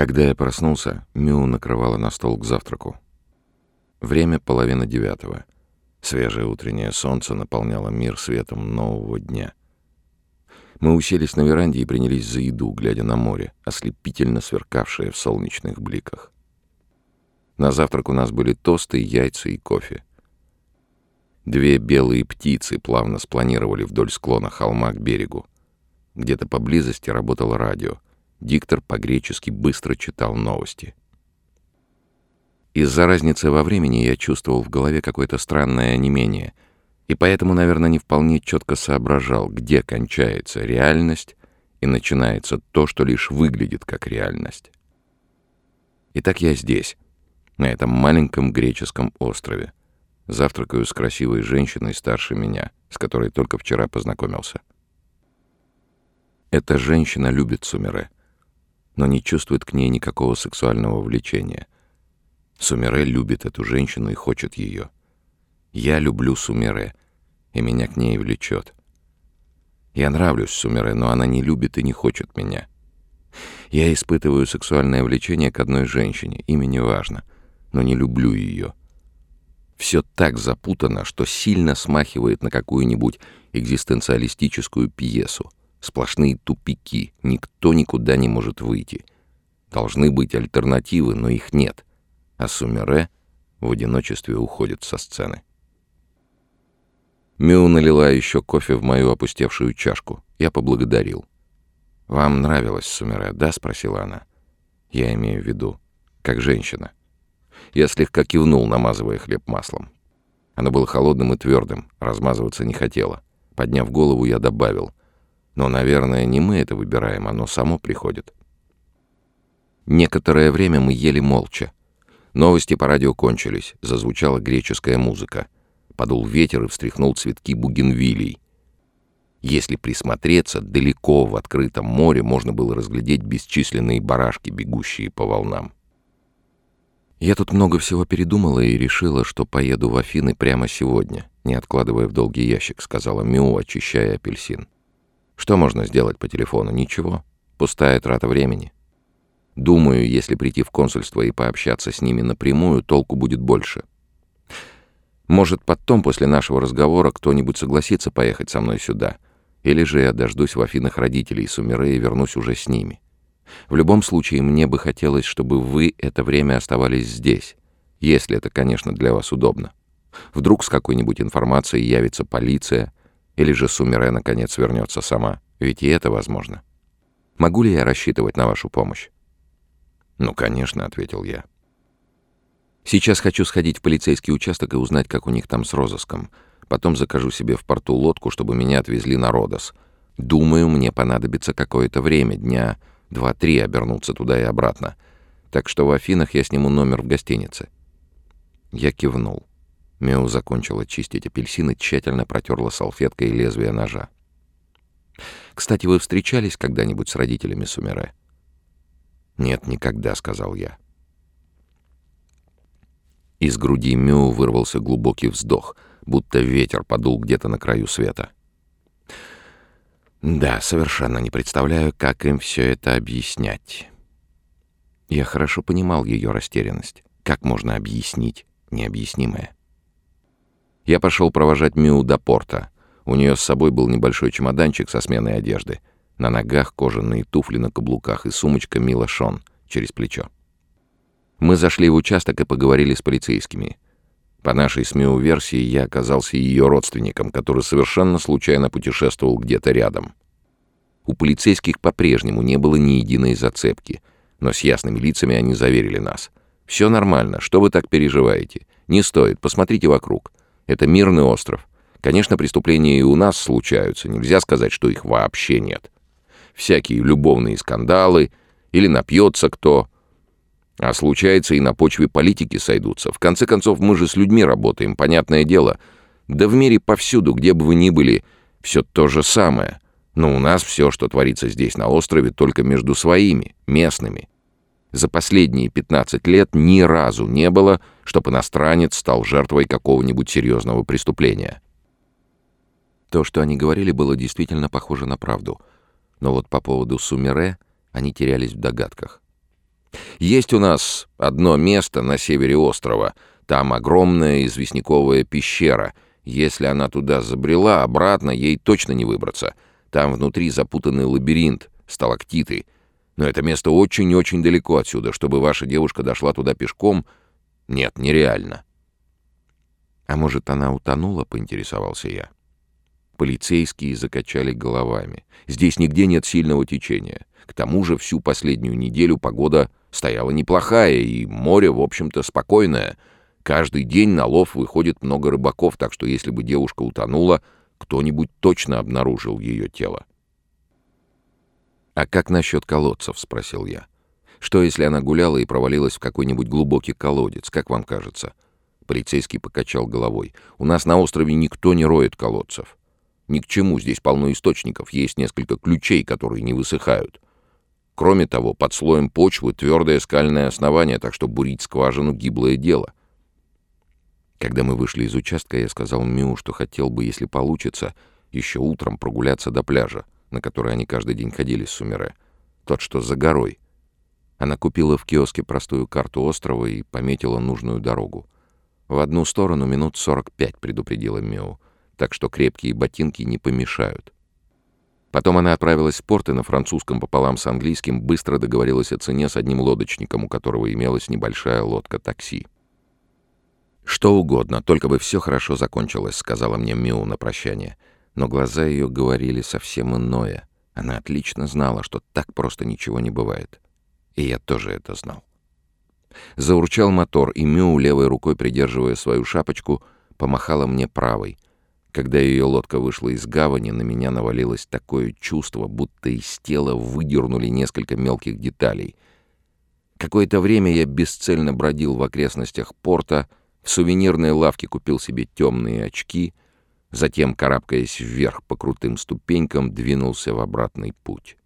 Когда я проснулся, Мю накрывала на стол к завтраку. Время половина девятого. Свежее утреннее солнце наполняло мир светом нового дня. Мы уселись на веранде и принялись за еду, глядя на море, ослепительно сверкавшее в солнечных бликах. На завтрак у нас были тосты, яйца и кофе. Две белые птицы плавно спланировали вдоль склона холма к берегу. Где-то поблизости работало радио. Диктор по-гречески быстро читал новости. Из-за разницы во времени я чувствовал в голове какое-то странное онемение, и поэтому, наверное, не вполне четко соображал, где кончается реальность и начинается то, что лишь выглядит как реальность. Итак, я здесь, на этом маленьком греческом острове. Завтракаю с красивой женщиной старше меня, с которой только вчера познакомился. Эта женщина любит Сумере, но не чувствует к ней никакого сексуального влечения. Сумере любит эту женщину и хочет ее. Я люблю Сумере, и меня к ней влечет. Я нравлюсь Сумере, но она не любит и не хочет меня. Я испытываю сексуальное влечение к одной женщине, имя не важно — но не люблю ее. Все так запутано, что сильно смахивает на какую-нибудь экзистенциалистическую пьесу. Сплошные тупики, никто никуда не может выйти. Должны быть альтернативы, но их нет. А Сумере в одиночестве уходит со сцены. Мю налила еще кофе в мою опустевшую чашку. Я поблагодарил. «Вам нравилось Сумере, да?» — спросила она. «Я имею в виду, как женщина». Я слегка кивнул, намазывая хлеб маслом. Оно было холодным и твердым, размазываться не хотело. Подняв голову, я добавил. Но, наверное, не мы это выбираем, оно само приходит. Некоторое время мы ели молча. Новости по радио кончились, зазвучала греческая музыка. Подул ветер и встряхнул цветки бугенвилей. Если присмотреться, далеко в открытом море можно было разглядеть бесчисленные барашки, бегущие по волнам. Я тут много всего передумала и решила, что поеду в Афины прямо сегодня, не откладывая в долгий ящик, сказала Мю, очищая апельсин. Что можно сделать по телефону? Ничего. Пустая трата времени. Думаю, если прийти в консульство и пообщаться с ними напрямую, толку будет больше. Может, потом, после нашего разговора, кто-нибудь согласится поехать со мной сюда. Или же я дождусь в Афинах родителей Сумире и вернусь уже с ними. В любом случае, мне бы хотелось, чтобы вы это время оставались здесь, если это, конечно, для вас удобно. Вдруг с какой-нибудь информацией явится полиция, или же Сумере наконец вернется сама, ведь и это возможно. Могу ли я рассчитывать на вашу помощь? «Ну, конечно», — ответил я. «Сейчас хочу сходить в полицейский участок и узнать, как у них там с розыском. Потом закажу себе в порту лодку, чтобы меня отвезли на Родос. Думаю, мне понадобится какое-то время, дня Два-три обернуться туда и обратно. Так что в Афинах я сниму номер в гостинице. Я кивнул. Меу закончила чистить апельсины, тщательно протерла салфеткой лезвие ножа. «Кстати, вы встречались когда-нибудь с родителями Сумере?» «Нет, никогда», — сказал я. Из груди Мю вырвался глубокий вздох, будто ветер подул где-то на краю света. Да, совершенно не представляю, как им все это объяснять. Я хорошо понимал ее растерянность. Как можно объяснить необъяснимое? Я пошел провожать Мю до порта. У нее с собой был небольшой чемоданчик со сменой одежды. На ногах кожаные туфли на каблуках и сумочка Мила Шон через плечо. Мы зашли в участок и поговорили с полицейскими. По нашей СМИ-версии, я оказался ее родственником, который совершенно случайно путешествовал где-то рядом. У полицейских по-прежнему не было ни единой зацепки, но с ясными лицами они заверили нас. «Все нормально, что вы так переживаете? Не стоит, посмотрите вокруг. Это мирный остров. Конечно, преступления и у нас случаются, нельзя сказать, что их вообще нет. Всякие любовные скандалы, или напьется кто, а случается и на почве политики сойдутся. В конце концов, мы же с людьми работаем, понятное дело. Да в мире повсюду, где бы вы ни были, все то же самое. Но у нас все, что творится здесь на острове, только между своими, местными. За последние 15 лет ни разу не было, чтобы иностранец стал жертвой какого-нибудь серьезного преступления. То, что они говорили, было действительно похоже на правду. Но вот по поводу Сумере они терялись в догадках. Есть у нас одно место на севере острова. Там огромная известняковая пещера. Если она туда забрела, обратно ей точно не выбраться. Там внутри запутанный лабиринт, сталактиты. Но это место очень-очень далеко отсюда. Чтобы ваша девушка дошла туда пешком, нет, нереально. «А может, она утонула?» — поинтересовался я. Полицейские закачали головами. Здесь нигде нет сильного течения. К тому же всю последнюю неделю погода стояла неплохая, и море, в общем-то, спокойное. Каждый день на лов выходит много рыбаков, так что если бы девушка утонула, кто-нибудь точно обнаружил ее тело. «А как насчет колодцев?» — спросил я. «Что, если она гуляла и провалилась в какой-нибудь глубокий колодец, как вам кажется?» Полицейский покачал головой. «У нас на острове никто не роет колодцев. Ни к чему, здесь полно источников, есть несколько ключей, которые не высыхают. Кроме того, под слоем почвы твердое скальное основание, так что бурить скважину — гиблое дело. Когда мы вышли из участка, я сказал Мю, что хотел бы, если получится, еще утром прогуляться до пляжа, на который они каждый день ходили с Сумере. Тот, что за горой. Она купила в киоске простую карту острова и пометила нужную дорогу. В одну сторону минут 45, предупредила Мю так что крепкие ботинки не помешают. Потом она отправилась в порт и на французском пополам с английским быстро договорилась о цене с одним лодочником, у которого имелась небольшая лодка-такси. «Что угодно, только бы все хорошо закончилось», — сказала мне Миу на прощание. Но глаза ее говорили совсем иное. Она отлично знала, что так просто ничего не бывает. И я тоже это знал. Заурчал мотор, и Мю, левой рукой придерживая свою шапочку, помахала мне правой — когда ее лодка вышла из гавани, на меня навалилось такое чувство, будто из тела выдернули несколько мелких деталей. Какое-то время я бесцельно бродил в окрестностях порта, в сувенирной лавке купил себе темные очки, затем, карабкаясь вверх по крутым ступенькам, двинулся в обратный путь.